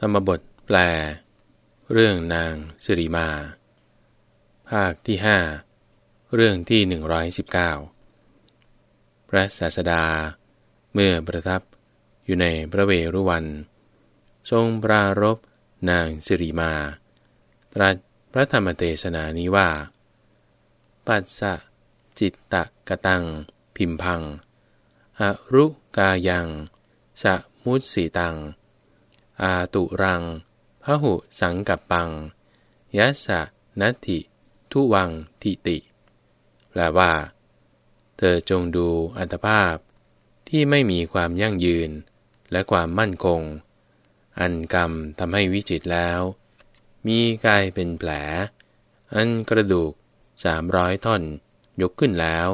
ธรรมบทแปล เรื่องนางสิริมา ภาคที่ห้าเรื่องที่หนึ่งร้อยสิบเก้าพระศาสดา เมื่อประทับอยู่ในพระเวรุวัน ทรงปรารบนางสิริมา ตรัสพระธรรมเทศนานี้ว่า ปัสสะจิตตะกะตัง พิมพังอรุกายัง สะมุตสีตัง อาตุรังพหุสังกับปัง ยัสสะนัตถิ ทุวังทิติ แปลว่า เธอจงดูอัตภาพ ที่ไม่มีความยั่งยืน และความมั่นคง อันกรรมทำให้วิจิตแล้ว มีกายเป็นแผล อันกระดูกสามร้อยท่อน ยกขึ้นแล้ว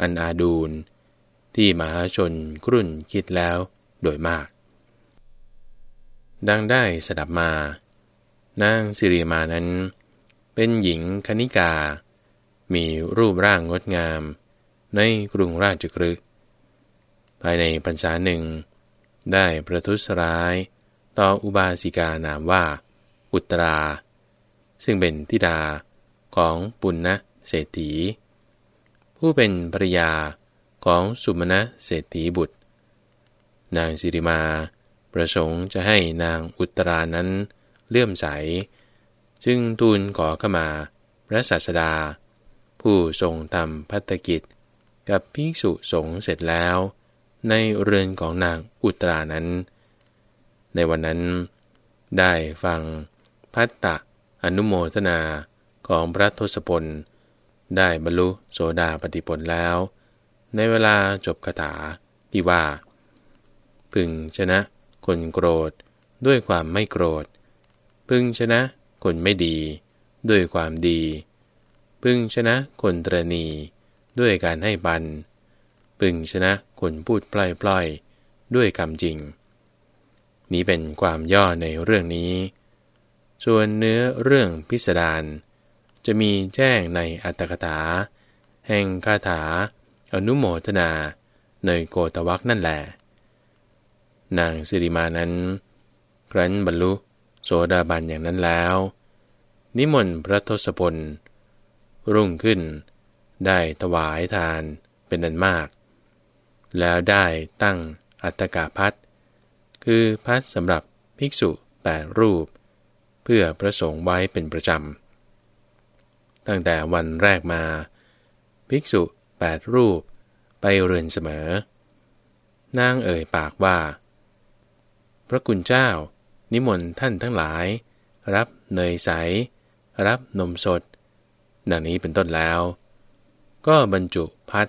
อันอาดูลที่มหาชนกรุ่นคิดแล้วโดยมาก ดังได้สดับมา นางสิริมานั้น เป็นหญิงคณิกา มีรูปร่างงดงาม ในกรุงราชกฤห์ภายในพรรษาหนึ่ง ได้ประทุษร้าย ต่ออุบาสิกานามว่า อุตรา ซึ่งเป็นทิดาของปุณณะเศรษฐี ผู้เป็นภรยาของสุมาณะเศรษฐีบุตร นางสิริมา ประสงค์จะให้นางอุตรานั้นเลื่อมใส จึงทูลขอเข้ามา พระศาสดา ผู้ทรงทำพัฒกิจ กับภิกษุสงฆ์เสร็จแล้ว ในเรือนของนางอุตรานั้น ในวันนั้น ได้ฟังพัตตะอนุโมทนาของพระทศพล ได้บรรลุโสดาปฏิผลแล้ว ในเวลาจบคาถาที่ว่า พึงชนะ คนโกรธ ด้วยความไม่โกรธ พึงชนะ คนไม่ดี ด้วยความดี พึงชนะคนตรณี ด้วยการให้บัน พึงชนะคนพูดปล่อยๆ ด้วยคำจริง นี้เป็นความย่อในเรื่องนี้ ส่วนเนื้อเรื่องพิสดารจะมีแจ้งในอัตถกถา แห่งคาถา อนุโมทนา ในโกตวักนั่นแหละ นางสิริมานั้น ครั้นบรรลุโสดาบันอย่างนั้นแล้ว นิมนต์พระทศพล รุ่งขึ้น ได้ถวายทานเป็นอันมาก แล้วได้ตั้งอัตกาพัดคือพัดสำหรับภิกษุแปดรูป เพื่อประสงค์ไว้เป็นประจำ ตั้งแต่วันแรกมา ภิกษุแปดรูปไปเรือนเสมอ นางเอ่ยปากว่า พระคุณเจ้า นิมนต์ท่านทั้งหลาย รับเนยใส รับนมสด ดังนี้เป็นต้นแล้ว ก็บรรจุพัด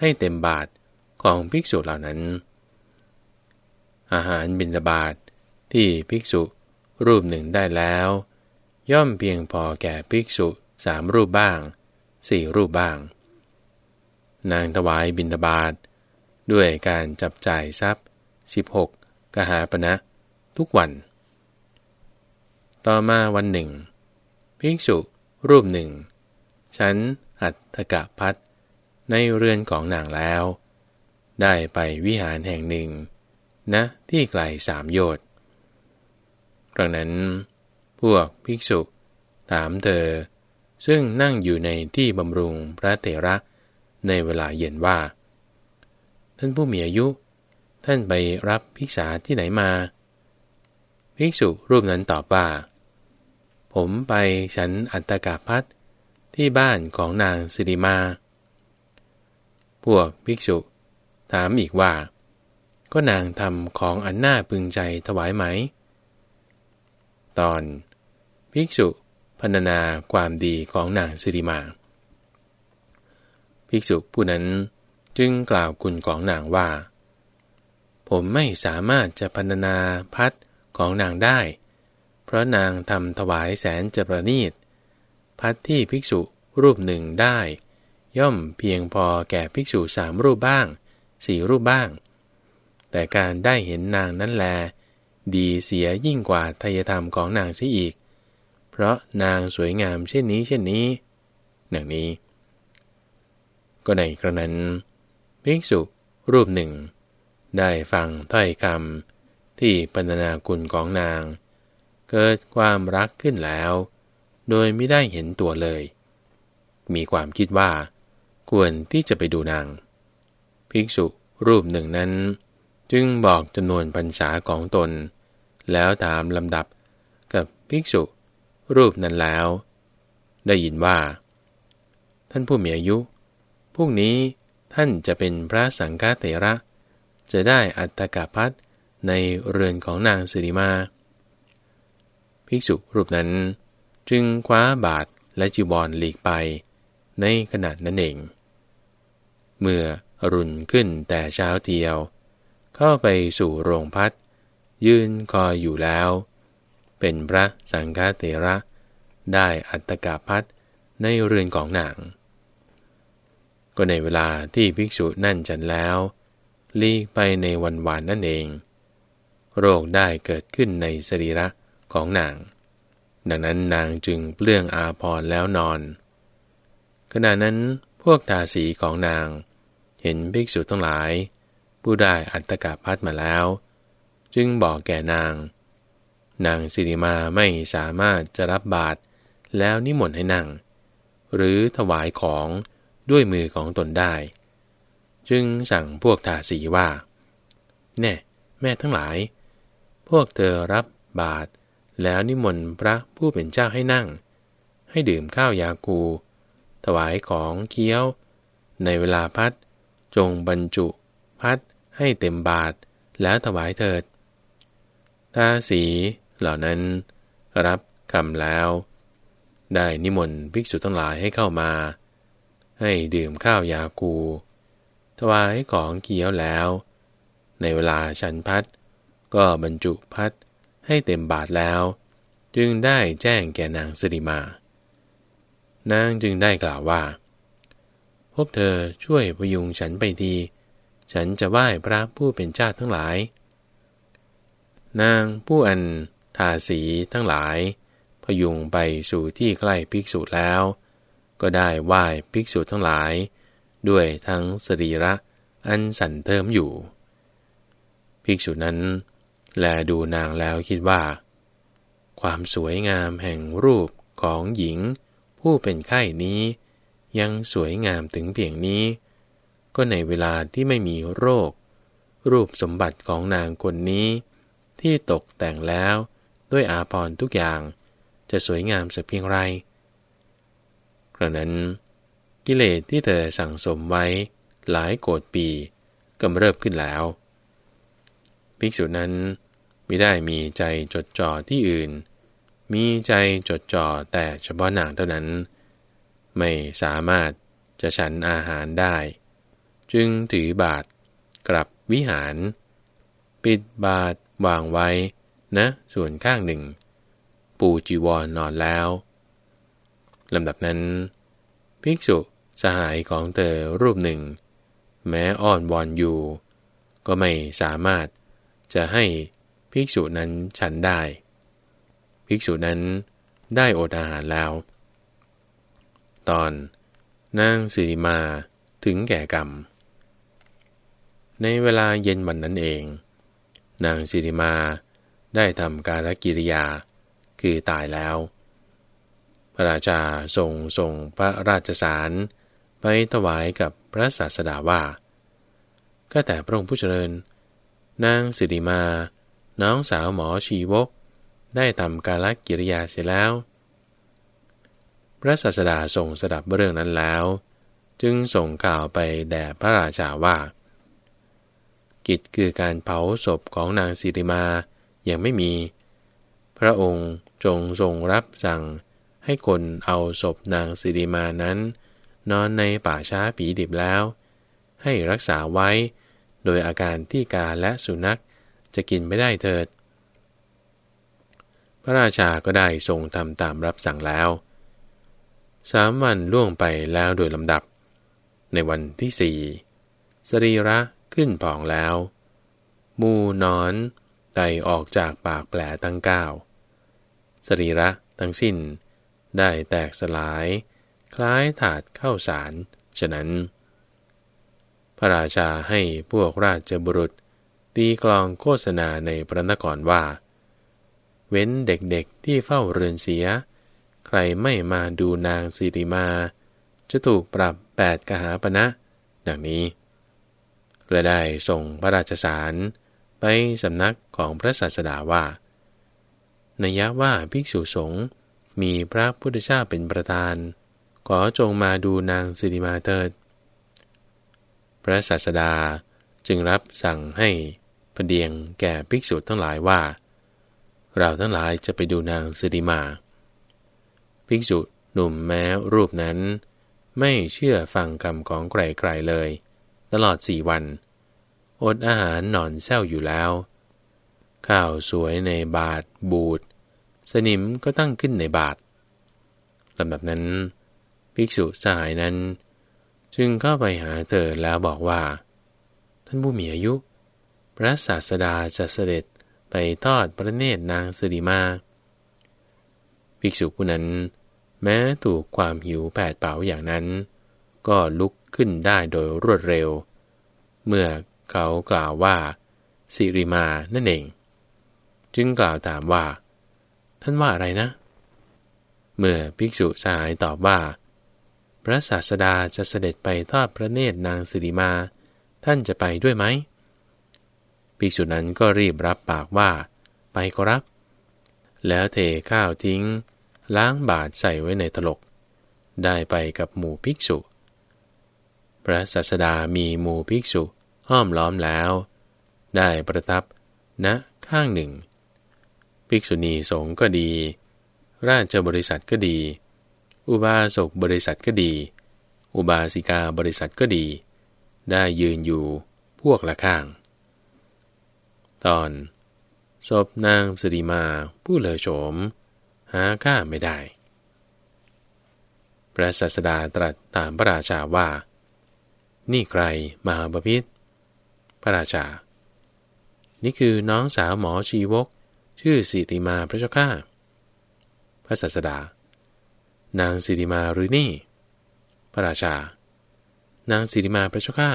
ให้เต็มบาทของภิกษุเหล่านั้น อาหารบิณฑบาตทที่ภิกษุรูปหนึ่งได้แล้ว ย่อมเพียงพอแก่ภิกษุสามรูปบ้างสี่รูปบ้าง นางถวายบิณฑบาตด้วยการจับจ่ายทรัพย์ 16 กหาปณะทุกวัน ต่อมาวันหนึ่งภิกษุรูปหนึ่ง ฉันอัตกะพัดในเรือนของนางแล้ว ได้ไปวิหารแห่งหนึ่งนะที่ไกลสามโยชน์ครั้งนั้น พวกภิกษุถามเธอ ซึ่งนั่งอยู่ในที่บำรุงพระเถระในเวลาเย็นว่า ท่านผู้มีอายุ ท่านไปรับภิกษาที่ไหนมา ภิกษุรูปนั้นตอบว่า ผมไปฉันอัตกาพัทที่บ้านของนางสิริมา พวกภิกษุ ถามอีกว่า ก็นางทำของอันน่าพึงใจถวายไหม ตอน ภิกษุพรรณนาความดีของนางสิริมา ภิกษุผู้นั้นจึงกล่าวคุณของนางว่า ผมไม่สามารถจะพันนาพัดของนางได้ เพราะนางทำถวายแสนจะประณีต พัดที่ภิกษุรูปหนึ่งได้ ย่อมเพียงพอแก่ภิกษุสามรูปบ้างสี่รูปบ้าง แต่การได้เห็นนางนั้นแล ดีเสียยิ่งกว่าทายธรรมของนางเสียอีก เพราะนางสวยงามเช่นนี้เช่นนี้หนังนี้ ก็ในกระนั้นภิกษุรูปหนึ่ง ได้ฟังถ้อยคำที่ปรรนาคุณของนาง เกิดความรักขึ้นแล้ว โดยไม่ได้เห็นตัวเลย มีความคิดว่า ควรที่จะไปดูนาง ภิกษุรูปหนึ่งนั้น จึงบอกจำนวนพรรษาของตน แล้วถามลำดับกับภิกษุ รูปนั้นแล้ว ได้ยินว่า ท่านผู้มีอายุพวกนี้ท่านจะเป็นพระสังฆเถระ จะได้อัตตกพัทในเรือนของนางสิริมา ภิกษุรูปนั้น จึงคว้าบาทและจีวรหลีกไป ในขณะนั้นเอง เมื่อรุนขึ้นแต่เช้าเทียว เข้าไปสู่โรงพัดยืนคอยอยู่แล้ว เป็นพระสังฆเถระ ได้อัตตกาพัดในเรือนของนาง ก็ในเวลาที่ภิกษุนั่นจันแล้ว ลีกไปในวันวานนั่นเอง โรคได้เกิดขึ้นในสรีระของนาง ดังนั้นนางจึงเปลื้องอาพรแล้วนอน ขณะนั้นพวกทาสีของนาง เห็นภิกษุทั้งหลาย ผู้ได้อัตกาพัดมาแล้ว จึงบอกแก่นาง นางสิริมาไม่สามารถจะรับบาตรแล้วนิมนต์ให้นางหรือถวายของด้วยมือของตนได้ จึงสั่งพวกทาสีว่า แน่ แม่ทั้งหลาย พวกเธอรับบาตรแล้วนิมนต์พระผู้เป็นเจ้าให้นั่ง ให้ดื่มข้าวยาคูถวายของเคี้ยว ในเวลาพัด จงบรรจุ พัดให้เต็มบาทแล้วถวายเถิดทาสีเหล่านั้น รับคำแล้ว ได้นิมนต์ภิกษุทั้งหลายให้เข้ามา ให้ดื่มข้าวยาคู ถวายของเคี้ยวแล้ว ในเวลาฉันพัด ก็บรรจุพัดให้เต็มบาทแล้ว จึงได้แจ้งแก่นางสิริมา นางจึงได้กล่าวว่าพวกเธอช่วยพยุงฉันไปดีฉันจะไหว้พระผู้เป็นเจ้าทั้งหลาย นางผู้อันทาสีทั้งหลาย พยุงไปสู่ที่ใกล้ภิกษุแล้ว ก็ได้ไหว้ภิกษุทั้งหลาย ด้วยทั้งสรีระอันสันเทิมอยู่ ภิกษุนั้น แลดูนางแล้วคิดว่า ความสวยงามแห่งรูปของหญิง ผู้เป็นไข้นี้ ยังสวยงามถึงเพียงนี้ ก็ในเวลาที่ไม่มีโรค รูปสมบัติของนางคนนี้ ที่ตกแต่งแล้วด้วยอาภรณ์ทุกอย่างจะสวยงามสักเพียงไรครั้นั้น กิเลสที่เธอสั่งสมไว้หลายโกรธปีกำเริบขึ้นแล้ว ภิกษุนั้นไม่ได้มีใจจดจ่อที่อื่น มีใจจดจ่อแต่เฉพาะนางเท่านั้น ไม่สามารถจะฉันอาหารได้ จึงถือบาทกลับวิหาร ปิดบาทวางไว้นะ ส่วนข้างหนึ่ง ปูจีวรนนอนแล้วลำดับนั้น ภิกษุ สหายของเธอรูปหนึ่ง แม้อ้อนวอนอยู่ ก็ไม่สามารถจะให้ภิกษุนั้นฉันได้ ภิกษุนั้นได้อดอาหารแล้ว ตอนนางสิริมาถึงแก่กรรม ในเวลาเย็นวันนั้นเอง นางสิริมาได้ทำการกิริยาคือตายแล้ว พระราชาทรงส่งพระราชสาร ไปถวายกับพระศาสดาว่า ก็แต่พระองค์ผู้เจริญ นางสิริมา น้องสาวหมอชีวก ได้ทำการลกิริยาเสร็จแล้ว พระศาสดาทรงสดับเรื่องนั้นแล้ว จึงส่งข่าวไปแด่พระราชาว่า กิจคือการเผาศพของนางสิริมายังไม่มี พระองค์จงทรงรับสั่งให้คนเอาศพนางสิริมานั้น นอนในป่าช้าผีดิบแล้ว ให้รักษาไว้ โดยอาการที่กาและสุนัขจะกินไม่ได้เถิด พระราชาก็ได้ทรงทำตามรับสั่งแล้วสามวันล่วงไปแล้วโดยลำดับ ในวันที่สี่สรีระขึ้นผ่องแล้ว มูนอนไตออกจากปากแผลทั้งเก้าสรีระทั้งสิ้นได้แตกสลาย คล้ายถาดเข้าสาร ฉะนั้น พระราชาให้พวกราชบุรุษ ตีกลองโฆษณาในพระนครว่า เว้นเด็กๆที่เฝ้าเรือนเสีย ใครไม่มาดูนางสิริมา จะถูกปรับแปดกหาปณะดังนี้และได้ส่งพระราชสารไปสำนักของพระศาสดาว่านัยว่าภิกษุสงฆ์มีพระพุทธเจ้าเป็นประธาน ขอจงมาดูนางสิริมาเถิด พระศาสดาจึงรับสั่งให้พเดียงแก่ภิกษุทั้งหลายว่า เราทั้งหลายจะไปดูนางสิริมา ภิกษุหนุ่มแม้รูปนั้น ไม่เชื่อฟังคำของใครๆเลย ตลอดสี่วัน อดอาหารนอนแซวอยู่แล้ว ข้าวสวยในบาทบูด สนิมก็ตั้งขึ้นในบาทลำดับนั้น ภิกษุสหายนั้น จึงเข้าไปหาเธอแล้วบอกว่า ท่านผู้มีอายุ พระศาสดาจะเสด็จไปทอดพระเนตรนางสิริมาภิกษุผู้นั้น แม้ถูกความหิวแผดเป่าอย่างนั้น ก็ลุกขึ้นได้โดยรวดเร็ว เมื่อเขากล่าวว่าสิริมานั่นเอง จึงกล่าวถามว่า ท่านว่าอะไรนะ เมื่อภิกษุสหายตอบว่า พระศาสดาจะเสด็จไปทอดพระเนตรนางสิริมา ท่านจะไปด้วยไหมภิกษุนั้นก็รีบรับปากว่า ไปก็รับ แล้วเทข้าวทิ้ง ล้างบาทใส่ไว้ในตลก ได้ไปกับหมู่ภิกษุ พระศาสดามีหมู่ภิกษุห้อมล้อมแล้ว ได้ประทับณนะข้างหนึ่ง ภิกษุณีสงฆ์ก็ดี ราชบริษัทก็ดี อุบาสกบริษัทก็ดี อุบาสิกาบริษัทก็ดี ได้ยืนอยู่พวกละข้าง ตอนศพนางสริมาผู้เลอโฉม หาค่าไม่ได้ พระศาสดาตรัสตามพระราชาว่า นี่ใครมหาบพิษพระราชา นี่คือน้องสาวหมอชีวก ชื่อสิริมาพระเจ้าข้าพระศาสดา นางสิริมาหรือนี่ พระราชา นางสิริมาพระเจ้าข้า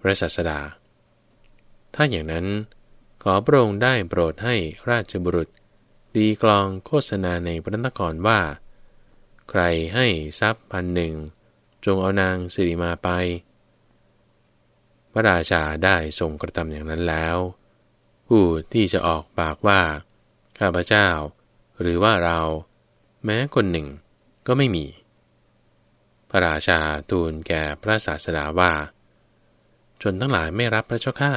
พระศาสดา ถ้าอย่างนั้น ขอพระองค์ได้โปรดให้ราชบุรุษตีกลองโฆษณาในพระนครว่า ใครให้ทรัพย์พันหนึ่ง จงเอานางสิริมาไป พระราชาได้ทรงกระทำอย่างนั้นแล้ว ผู้ที่จะออกปากว่า ข้าพเจ้า หรือว่าเรา แม้คนหนึ่งก็ไม่มี พระราชาทูลแก่พระศาสดาว่าจนทั้งหลายไม่รับพระเจ้าข้า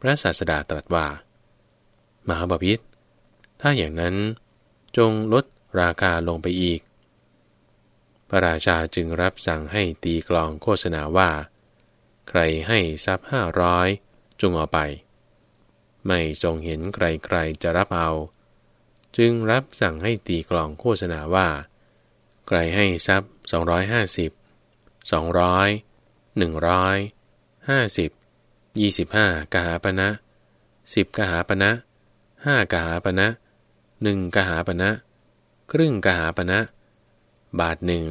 พระศาสดาตรัสว่า มหาบพิษถ้าอย่างนั้นจงลดราคาลงไปอีก พระราชาจึงรับสั่งให้ตีกลองโฆษณาว่า ใครให้ทรัพย์ห้าร้อยจงเอาไป ไม่ทรงเห็นใครๆจะรับเอา จึงรับสั่งให้ตีกลองโฆษณาว่า ใครให้ทรัพย์สองร้อยห้าสิบสองร้อยหนึ่งร้อยห้าสิบยี่สิบห้ากหาปณะสิบกหาปณะห้ากหาปณะหนึ่งกหาปณะครึ่งกหาปณะบาทหนึ่ง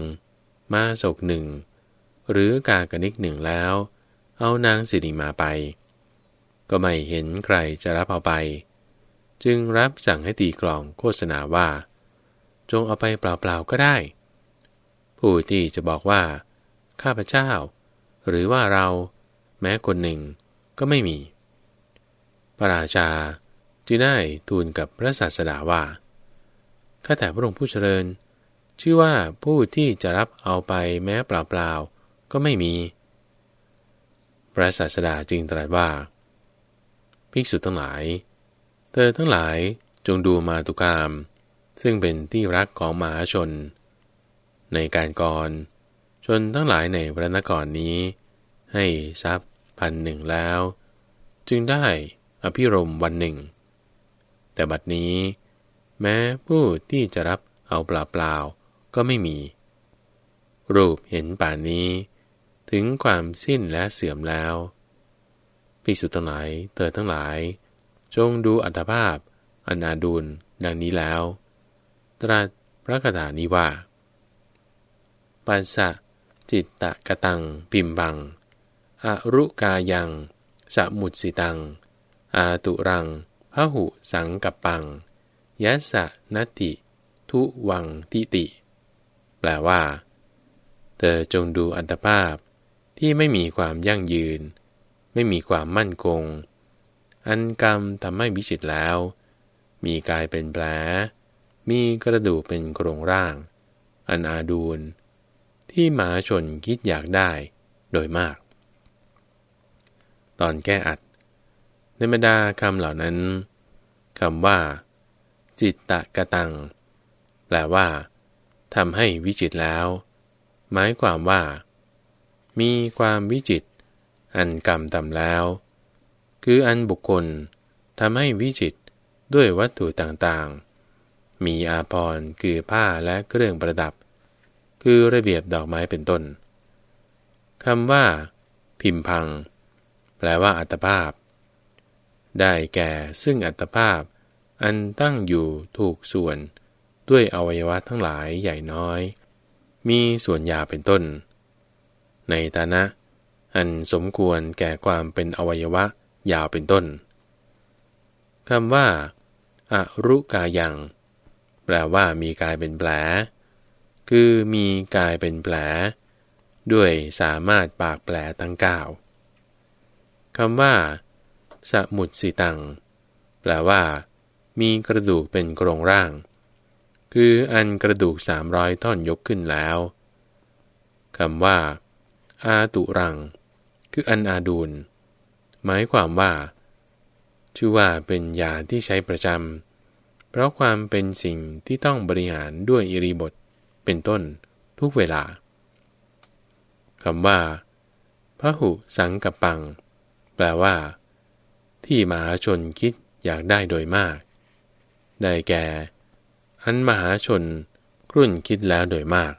มาศกหนึ่งหรือกากนิกหนึ่งแล้ว เอานางสิริมาไป ก็ไม่เห็นใครจะรับเอาไป จึงรับสั่งให้ตีกลองโฆษณาว่า จงเอาไปเปล่าๆก็ได้ ผู้ที่จะบอกว่า ข้าพเจ้า หรือว่าเรา แม้คนหนึ่งก็ไม่มี พระราชาจึงได้ทูลกับพระศาสดาว่าข้าแต่พระองค์ผู้เจริญ ชื่อว่าผู้ที่จะรับเอาไปแม้เปล่าๆก็ไม่มี พระศาสดาจึงตรัสว่า ภิกษุทั้งหลาย เธอทั้งหลายจงดูมาตุกาม ซึ่งเป็นที่รักของมหาชน ในการก่อน ชนทั้งหลายในพระนครนี้ ให้ทรัพย์พันหนึ่งแล้ว จึงได้อภิรมวันหนึ่ง แต่บัดนี้ แม้ผู้ที่จะรับเอาเปล่าๆก็ไม่มี รูปเห็นป่านนี้ ถึงความสิ้นและเสื่อมแล้วพิสุทั้งหลายเธอทั้งหลาย จงดูอัตภาพอนาดุลดังนี้แล้ว ตรัสพระคาถานี้ว่า ปัสสะจิตตะกะตังปิมบัง อรุกายังสมุดสิตัง อาตุรังพระหุสังกับปังยัสสะนติ ทุวังติติ แปลว่า เธอจงดูอัตภาพที่ไม่มีความยั่งยืน ไม่มีความมั่นคง อันกรรมทำให้วิจิตแล้ว มีกายเป็นแผล มีกระดูกเป็นโครงร่าง อันอาดูล ที่หมาชนคิดอยากได้โดยมาก ตอนแก้อัด ในบรรดาคำเหล่านั้นคำว่า จิตตะกะตัง แปลว่าทำให้วิจิตแล้ว หมายความว่า มีความวิจิต อันกรรมทำแล้ว คืออันบุคคลทำให้วิจิตด้วยวัตถุต่างๆ มีอาภรณ์คือผ้าและเครื่องประดับ คือระเบียบดอกไม้เป็นต้นคำว่า พิมพัง แปลว่าอัตภาพ ได้แก่ซึ่งอัตภาพ อันตั้งอยู่ถูกส่วนด้วยอวัยวะทั้งหลายใหญ่น้อย มีส่วนยาเป็นต้น ในฐานะ อันสมควรแก่ความเป็นอวัยวะ ยาวเป็นต้นคำว่าอารุกายัง แปลว่ามีกายเป็นแผล คือมีกายเป็นแผล ด้วยสามารถปากแปลทั้งเก้าคำว่า สมุดสีตัง แปลว่า มีกระดูกเป็นโครงร่าง คืออันกระดูกสามร้อยท่อนยกขึ้นแล้วคำว่า อาตุรัง คืออันอาดูล หมายความว่า ชื่อว่าเป็นยาที่ใช้ประจำ เพราะความเป็นสิ่งที่ต้องบริหารด้วยอิริบทเป็นต้นทุกเวลาคำว่าพระหุสังกับปัง แปลว่า ที่มหาชนคิดอยากได้โดยมาก ได้แก่ อันมหาชนครุ่นคิดแล้วโดยมาก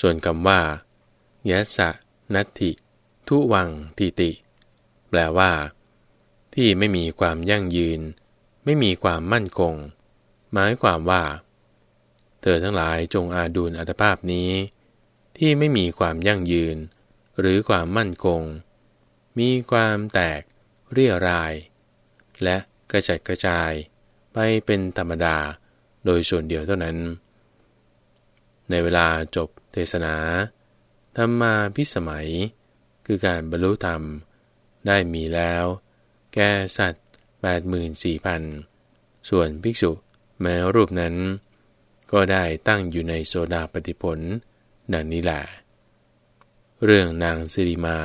ส่วนคำว่ายัสะนัตถิ ทุวังติติ แปลว่า ที่ไม่มีความยั่งยืน ไม่มีความมั่นคง หมายความว่า เธอทั้งหลายจงอาดูลอัตภาพนี้ ที่ไม่มีความยั่งยืน หรือความมั่นคง มีความแตก เรียราย และกระจัดกระจาย ไปเป็นธรรมดาโดยส่วนเดียวเท่านั้น ในเวลาจบเทศนาธรรมมาพิสมัย คือการบรรลุธรรม ได้มีแล้ว แก่สัตว์84,000 ส่วนภิกษุแม้รูปนั้น ก็ได้ตั้งอยู่ในโซดาปฏิผล ดังนี้แหละเรื่องนางสิริมา